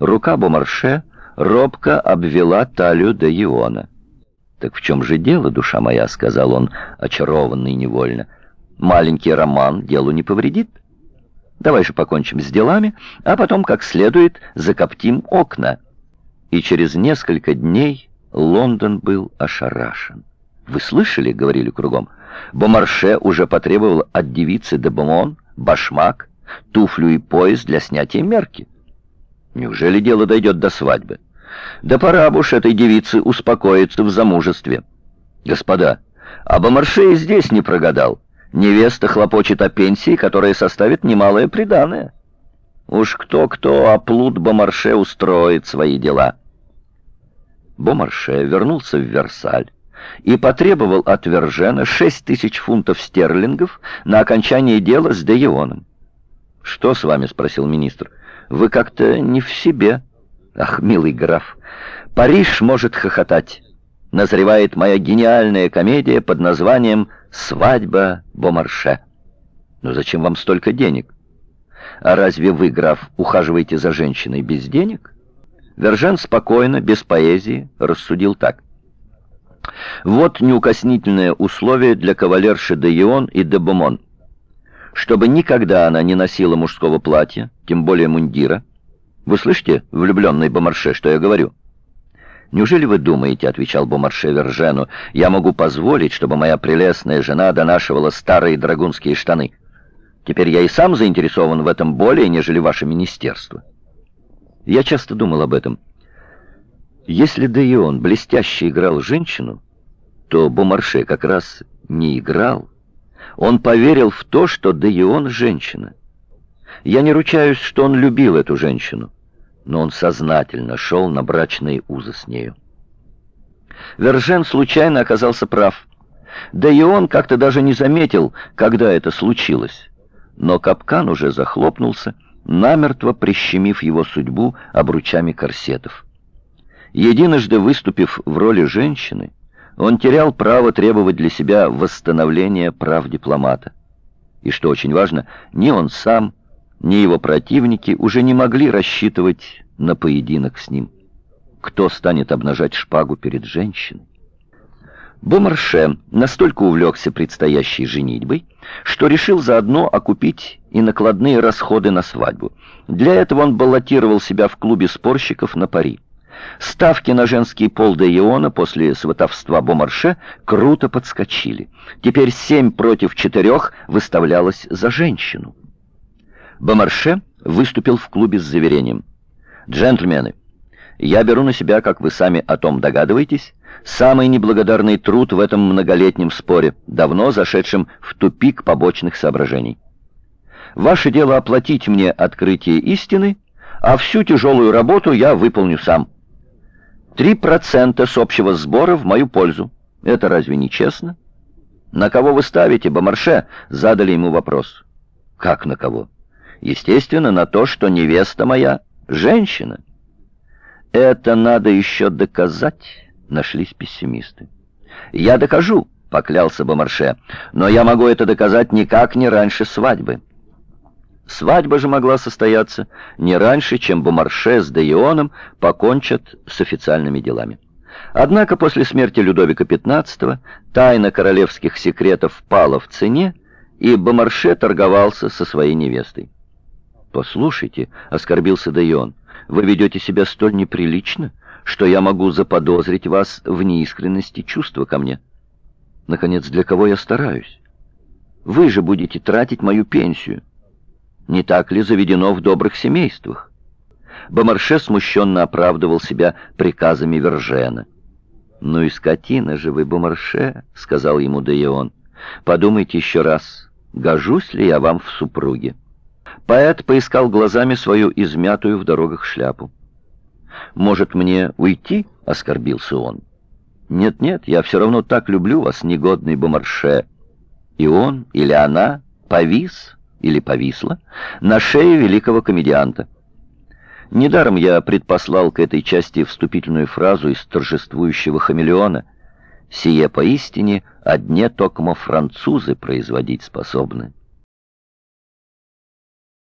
Рука Бомарше робко обвела талию де Иона. «Так в чем же дело, душа моя?» — сказал он, очарованный невольно. «Маленький роман делу не повредит. Давай же покончим с делами, а потом, как следует, закоптим окна». И через несколько дней Лондон был ошарашен. «Вы слышали?» — говорили кругом. Бомарше уже потребовал от девицы де Бомон башмак, туфлю и пояс для снятия мерки. Неужели дело дойдет до свадьбы? Да пора бы уж этой девице успокоиться в замужестве. Господа, а Бомарше и здесь не прогадал. Невеста хлопочет о пенсии, которая составит немалое приданое. Уж кто-кто, а плут Бомарше устроит свои дела. Бомарше вернулся в Версаль и потребовал от Вержена шесть тысяч фунтов стерлингов на окончание дела с Деионом. «Что с вами?» — спросил министр. «Вы как-то не в себе». «Ах, милый граф, Париж может хохотать. Назревает моя гениальная комедия под названием «Свадьба Бомарше». Но зачем вам столько денег? А разве вы, граф, ухаживаете за женщиной без денег?» Вержен спокойно, без поэзии, рассудил так. Вот неукоснительное условие для кавалерши де Ион и де Бомон. Чтобы никогда она не носила мужского платья, тем более мундира. Вы слышите, влюбленный Бомарше, что я говорю? «Неужели вы думаете, — отвечал Бомарше Вержену, — я могу позволить, чтобы моя прелестная жена донашивала старые драгунские штаны? Теперь я и сам заинтересован в этом более, нежели ваше министерство». Я часто думал об этом. Если Деион блестяще играл женщину, то Бомарше как раз не играл. Он поверил в то, что Деион — женщина. Я не ручаюсь, что он любил эту женщину, но он сознательно шел на брачные узы с нею. Вержен случайно оказался прав. Да и он как-то даже не заметил, когда это случилось. Но капкан уже захлопнулся, намертво прищемив его судьбу обручами корсетов. Единожды выступив в роли женщины, он терял право требовать для себя восстановления прав дипломата. И что очень важно, ни он сам, ни его противники уже не могли рассчитывать на поединок с ним. Кто станет обнажать шпагу перед женщиной? Бомарше настолько увлекся предстоящей женитьбой, что решил заодно окупить и накладные расходы на свадьбу. Для этого он баллотировал себя в клубе спорщиков на пари. Ставки на женский пол де Иона после сватовства Бомарше круто подскочили. Теперь семь против четырех выставлялось за женщину. Бомарше выступил в клубе с заверением. «Джентльмены, я беру на себя, как вы сами о том догадываетесь, самый неблагодарный труд в этом многолетнем споре, давно зашедшем в тупик побочных соображений. Ваше дело оплатить мне открытие истины, а всю тяжелую работу я выполню сам». Три процента с общего сбора в мою пользу. Это разве не честно? На кого вы ставите, Бомарше? Задали ему вопрос. Как на кого? Естественно, на то, что невеста моя — женщина. Это надо еще доказать, нашлись пессимисты. Я докажу, поклялся Бомарше, но я могу это доказать никак не раньше свадьбы. Свадьба же могла состояться не раньше, чем Бомарше с Деионом покончат с официальными делами. Однако после смерти Людовика XV тайна королевских секретов пала в цене, и Бомарше торговался со своей невестой. «Послушайте», — оскорбился Дейон, — «вы ведете себя столь неприлично, что я могу заподозрить вас в неискренности чувства ко мне. Наконец, для кого я стараюсь? Вы же будете тратить мою пенсию». Не так ли заведено в добрых семействах? Бомарше смущенно оправдывал себя приказами Вержена. «Ну и скотина же вы, Бомарше», — сказал ему Деион. «Подумайте еще раз, гожусь ли я вам в супруге?» Поэт поискал глазами свою измятую в дорогах шляпу. «Может, мне уйти?» — оскорбился он. «Нет-нет, я все равно так люблю вас, негодный Бомарше». И он или она повис или повисла на шее великого комедианта. Недаром я предпослал к этой части вступительную фразу из торжествующего хамелеона «Сие поистине одне токмо французы производить способны».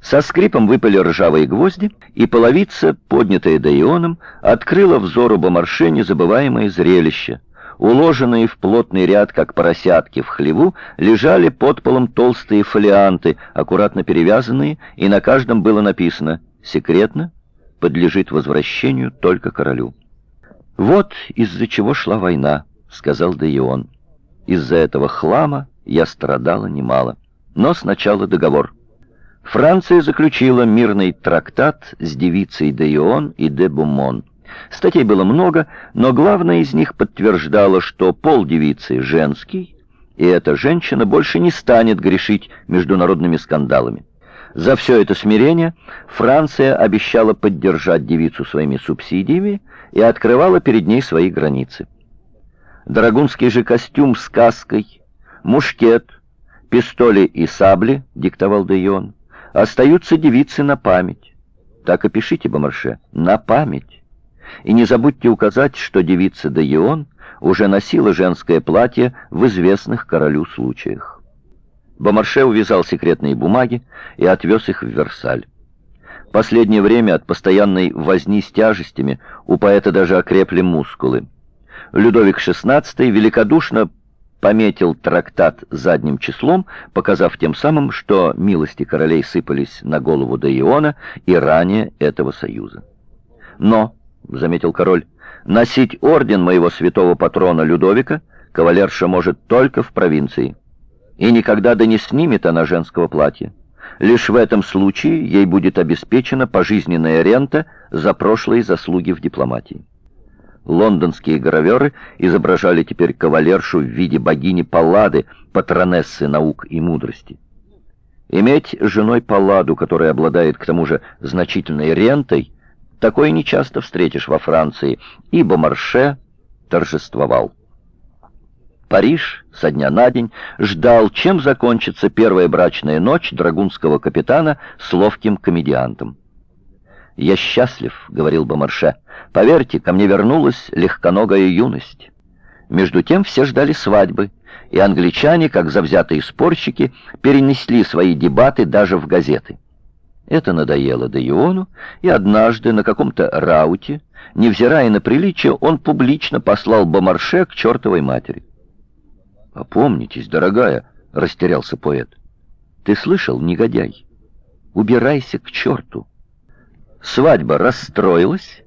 Со скрипом выпали ржавые гвозди, и половица, поднятая Деионом, открыла взору Бомарше незабываемое зрелище. Уложенные в плотный ряд, как поросятки в хлеву, лежали под полом толстые фолианты, аккуратно перевязанные, и на каждом было написано «Секретно, подлежит возвращению только королю». «Вот из-за чего шла война», — сказал Деион. «Из-за этого хлама я страдала немало. Но сначала договор». Франция заключила мирный трактат с девицей де Ион и де Бумон. Статей было много, но главная из них подтверждала, что пол девицы женский, и эта женщина больше не станет грешить международными скандалами. За все это смирение Франция обещала поддержать девицу своими субсидиями и открывала перед ней свои границы. Драгунский же костюм с каской, мушкет, пистоли и сабли, диктовал Дейон, остаются девицы на память. Так и пишите, Бомарше, на память. И не забудьте указать, что девица Деион уже носила женское платье в известных королю случаях. Бомарше увязал секретные бумаги и отвез их в Версаль. Последнее время от постоянной возни с тяжестями у поэта даже окрепли мускулы. Людовик XVI великодушно пометил трактат задним числом, показав тем самым, что милости королей сыпались на голову Деиона и ранее этого союза. «Но», — заметил король, — «носить орден моего святого патрона Людовика кавалерша может только в провинции, и никогда да не снимет она женского платья. Лишь в этом случае ей будет обеспечена пожизненная рента за прошлые заслуги в дипломатии». Лондонские граверы изображали теперь кавалершу в виде богини Паллады, патронессы наук и мудрости. Иметь женой Палладу, которая обладает к тому же значительной рентой, такое нечасто встретишь во Франции, ибо Марше торжествовал. Париж со дня на день ждал, чем закончится первая брачная ночь драгунского капитана с ловким комедиантом. «Я счастлив», — говорил Бомарше. «Поверьте, ко мне вернулась легконогая юность». Между тем все ждали свадьбы, и англичане, как завзятые спорщики, перенесли свои дебаты даже в газеты. Это надоело Деиону, и однажды на каком-то рауте, невзирая на приличие, он публично послал Бомарше к чертовой матери. «Опомнитесь, дорогая», — растерялся поэт. «Ты слышал, негодяй? Убирайся к черту». Свадьба расстроилась,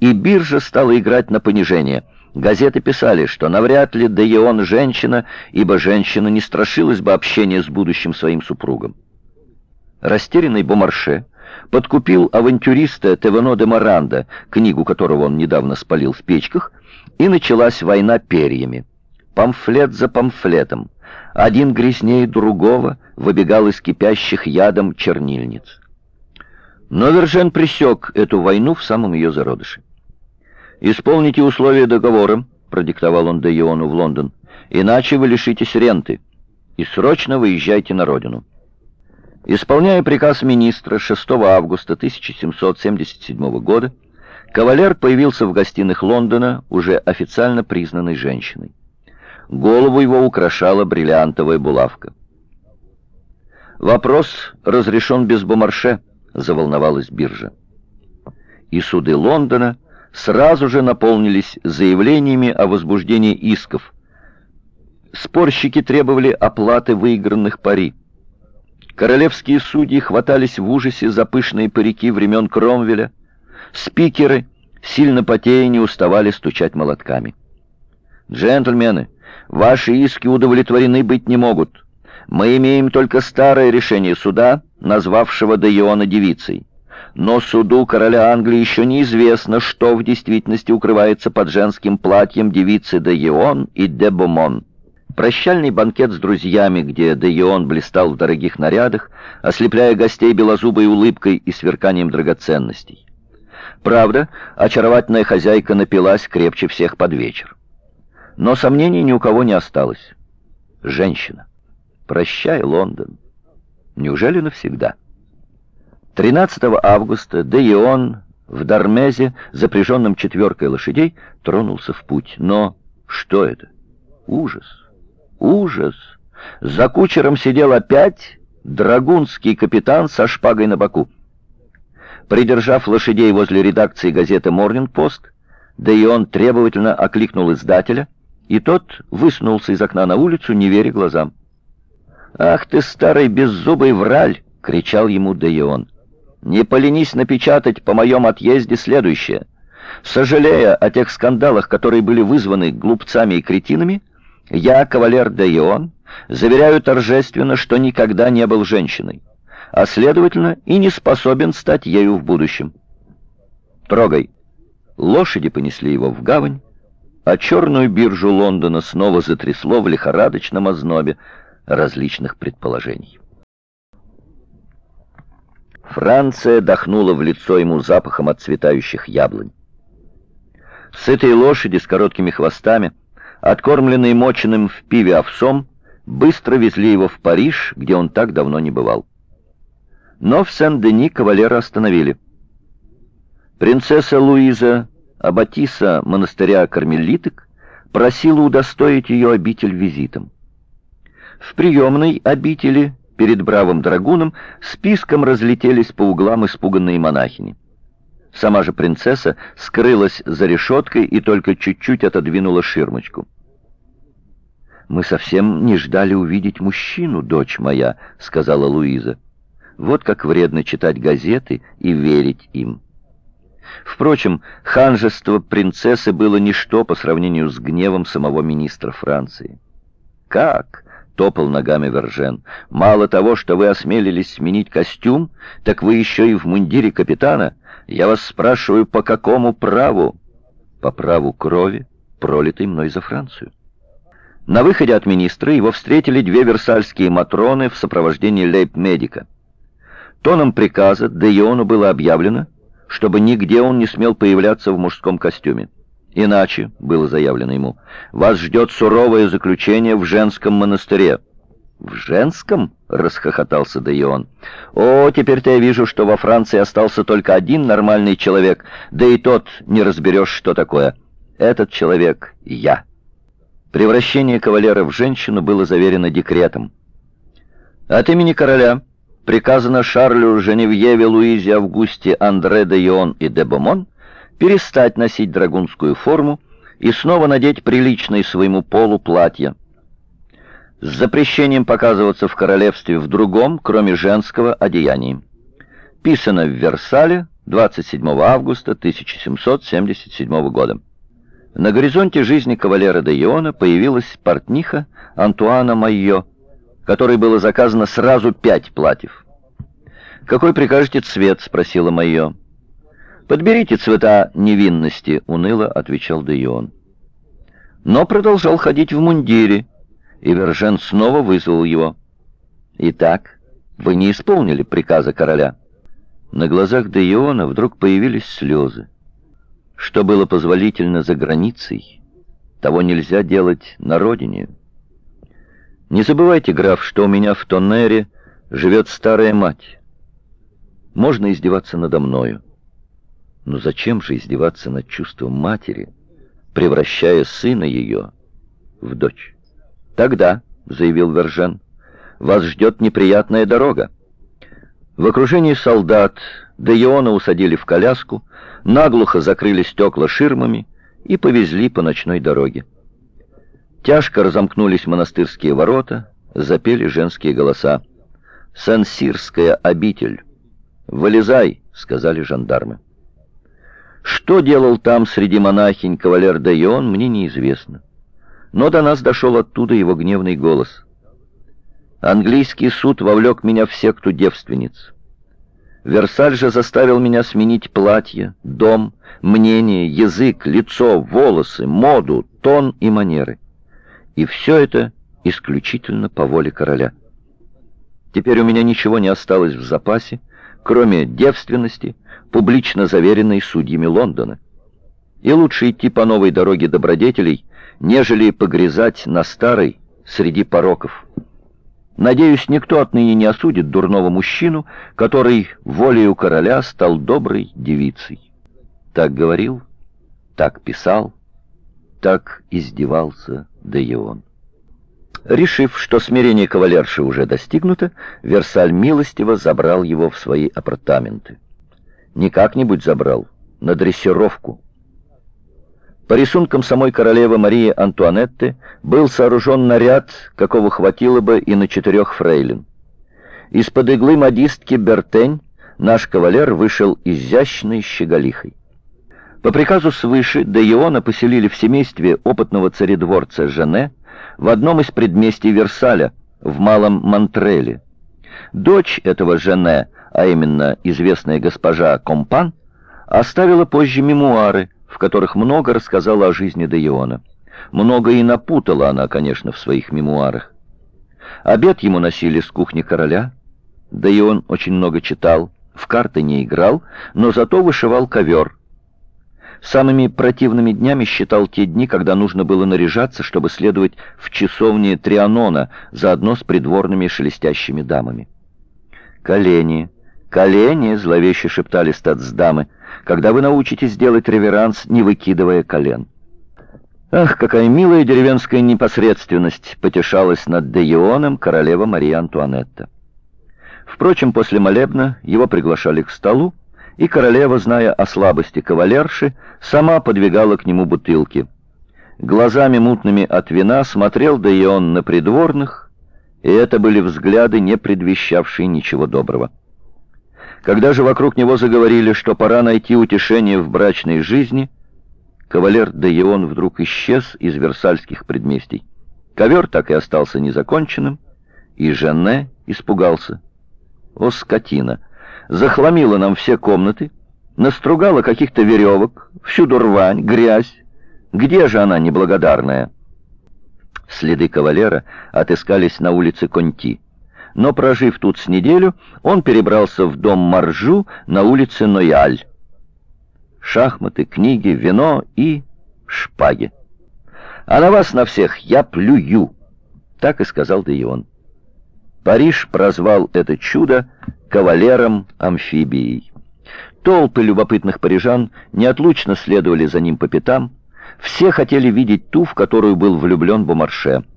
и биржа стала играть на понижение. Газеты писали, что навряд ли Деион женщина, ибо женщина не страшилась бы общения с будущим своим супругом. Растерянный Бомарше подкупил авантюриста Тевено де Маранда, книгу которого он недавно спалил в печках, и началась война перьями. Памфлет за памфлетом. Один грязнее другого выбегал из кипящих ядом чернильниц. Но Вержен пресек эту войну в самом ее зародыше. «Исполните условия договора», — продиктовал он Де Иону в Лондон, «иначе вы лишитесь ренты, и срочно выезжайте на родину». Исполняя приказ министра 6 августа 1777 года, кавалер появился в гостиных Лондона, уже официально признанной женщиной. Голову его украшала бриллиантовая булавка. Вопрос разрешен без бомарше, заволновалась биржа. И суды Лондона сразу же наполнились заявлениями о возбуждении исков. Спорщики требовали оплаты выигранных пари. Королевские судьи хватались в ужасе за пышные парики времен Кромвеля. Спикеры, сильно потея, не уставали стучать молотками. «Джентльмены, ваши иски удовлетворены быть не могут. Мы имеем только старое решение суда, назвавшего Деиона девицей. Но суду короля Англии еще неизвестно, что в действительности укрывается под женским платьем девицы Деион и Дебомон. Прощальный банкет с друзьями, где Деион блистал в дорогих нарядах, ослепляя гостей белозубой улыбкой и сверканием драгоценностей. Правда, очаровательная хозяйка напилась крепче всех под вечер. Но сомнений ни у кого не осталось. Женщина. Прощай, Лондон. Неужели навсегда? 13 августа Деион в Дармезе, запряженном четверкой лошадей, тронулся в путь. Но что это? Ужас! Ужас! За кучером сидел опять драгунский капитан со шпагой на боку. Придержав лошадей возле редакции газеты «Морнинг-Пост», да и он требовательно окликнул издателя, и тот высунулся из окна на улицу, не веря глазам. «Ах ты, старый беззубый враль!» — кричал ему Деион. «Не поленись напечатать по моем отъезде следующее. Сожалея о тех скандалах, которые были вызваны глупцами и кретинами, я, кавалер Деион, заверяю торжественно, что никогда не был женщиной, а, следовательно, и не способен стать ею в будущем. Трогай!» Лошади понесли его в гавань, а черную биржу Лондона снова затрясло в лихорадочном ознобе различных предположений. Франция дохнула в лицо ему запахом отцветающих яблонь. Сытые лошади с короткими хвостами, откормленные моченым в пиве овсом, быстро везли его в Париж, где он так давно не бывал. Но в Сен-Дени кавалера остановили. Принцесса Луиза Аббатиса монастыря кармелиток просила удостоить ее обитель визитом. В приемной обители перед бравым драгуном списком разлетелись по углам испуганные монахини. Сама же принцесса скрылась за решеткой и только чуть-чуть отодвинула ширмочку. «Мы совсем не ждали увидеть мужчину, дочь моя», — сказала Луиза. «Вот как вредно читать газеты и верить им». Впрочем, ханжество принцессы было ничто по сравнению с гневом самого министра Франции. «Как?» — топал ногами Вержен. «Мало того, что вы осмелились сменить костюм, так вы еще и в мундире капитана. Я вас спрашиваю, по какому праву?» «По праву крови, пролитой мной за Францию». На выходе от министра его встретили две версальские матроны в сопровождении лейб-медика. Тоном приказа Деиону было объявлено, чтобы нигде он не смел появляться в мужском костюме. Иначе, было заявлено ему, вас ждет суровое заключение в женском монастыре. «В женском?» — расхохотался Деион. «О, теперь-то я вижу, что во Франции остался только один нормальный человек, да и тот не разберешь, что такое. Этот человек — я». Превращение кавалера в женщину было заверено декретом. От имени короля приказано Шарлю Женевьеве Луизе Августе Андре де Йон и де Бомон перестать носить драгунскую форму и снова надеть приличное своему полу платье. С запрещением показываться в королевстве в другом, кроме женского, одеяния. Писано в Версале 27 августа 1777 года. На горизонте жизни кавалера де Иона появилась портниха Антуана Майо, которой было заказано сразу пять платьев. «Какой прикажете цвет?» — спросила Майо. «Подберите цвета невинности», — уныло отвечал Деион. Но продолжал ходить в мундире, и Вержен снова вызвал его. «Итак, вы не исполнили приказа короля». На глазах Деиона вдруг появились слезы. Что было позволительно за границей, того нельзя делать на родине. Не забывайте, граф, что у меня в Тоннере живет старая мать. Можно издеваться надо мною. Но зачем же издеваться над чувством матери, превращая сына ее в дочь? Тогда, — заявил Вержен, — вас ждет неприятная дорога. В окружении солдат Деиона усадили в коляску, наглухо закрыли стекла ширмами и повезли по ночной дороге. Тяжко разомкнулись монастырские ворота, запели женские голоса. «Сансирская обитель! Вылезай!» — сказали жандармы. Что делал там среди монахинь кавалер Дайон, мне неизвестно. Но до нас дошел оттуда его гневный голос. Английский суд вовлек меня в секту девственниц. Версаль же заставил меня сменить платье, дом, мнение, язык, лицо, волосы, моду, тон и манеры. И все это исключительно по воле короля. Теперь у меня ничего не осталось в запасе, кроме девственности, публично заверенной судьями Лондона. И лучше идти по новой дороге добродетелей, нежели погрязать на старой среди пороков. Надеюсь, никто отныне не осудит дурного мужчину, который волею короля стал доброй девицей. Так говорил, так писал, так издевался Деион. Решив, что смирение кавалерши уже достигнуто, Версаль милостиво забрал его в свои апартаменты. Не как-нибудь забрал, на дрессировку. По рисункам самой королевы Марии Антуанетты был сооружен наряд, какого хватило бы и на четырех фрейлин. Из-под иглы модистки Бертень наш кавалер вышел изящной щеголихой. По приказу свыше Деиона поселили в семействе опытного царедворца Жене в одном из предместий Версаля, в Малом Монтреле. Дочь этого Жене, а именно известная госпожа Компан, оставила позже мемуары, в которых много рассказала о жизни Деиона. Много и напутала она, конечно, в своих мемуарах. Обед ему носили с кухни короля. Деион очень много читал, в карты не играл, но зато вышивал ковер. Самыми противными днями считал те дни, когда нужно было наряжаться, чтобы следовать в часовне Трианона, заодно с придворными шелестящими дамами. «Колени, колени!» — зловеще шептали статсдамы — когда вы научитесь делать реверанс, не выкидывая колен. Ах, какая милая деревенская непосредственность потешалась над Деионом королева Мария Антуанетта. Впрочем, после молебна его приглашали к столу, и королева, зная о слабости кавалерши, сама подвигала к нему бутылки. Глазами мутными от вина смотрел Деион на придворных, и это были взгляды, не предвещавшие ничего доброго. Когда же вокруг него заговорили, что пора найти утешение в брачной жизни, кавалер де Ион вдруг исчез из версальских предместий. Ковер так и остался незаконченным, и Жанне испугался. О, скотина! Захламила нам все комнаты, настругала каких-то веревок, всюду рвань, грязь. Где же она неблагодарная? Следы кавалера отыскались на улице Конти но, прожив тут с неделю, он перебрался в дом Маржу на улице Нояль. Шахматы, книги, вино и шпаги. «А на вас на всех я плюю!» — так и сказал Деион. Париж прозвал это чудо кавалером-амфибией. Толпы любопытных парижан неотлучно следовали за ним по пятам, все хотели видеть ту, в которую был влюблен Бомарше —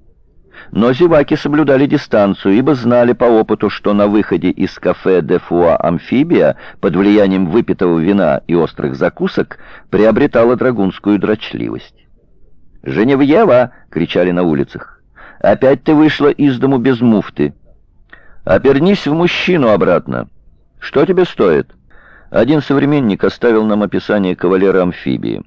но зеваки соблюдали дистанцию, ибо знали по опыту, что на выходе из кафе «Де Фуа Амфибия» под влиянием выпитого вина и острых закусок приобретала драгунскую дрочливость. «Женевьева!» — кричали на улицах. «Опять ты вышла из дому без муфты. Обернись в мужчину обратно. Что тебе стоит?» Один современник оставил нам описание кавалера-амфибии.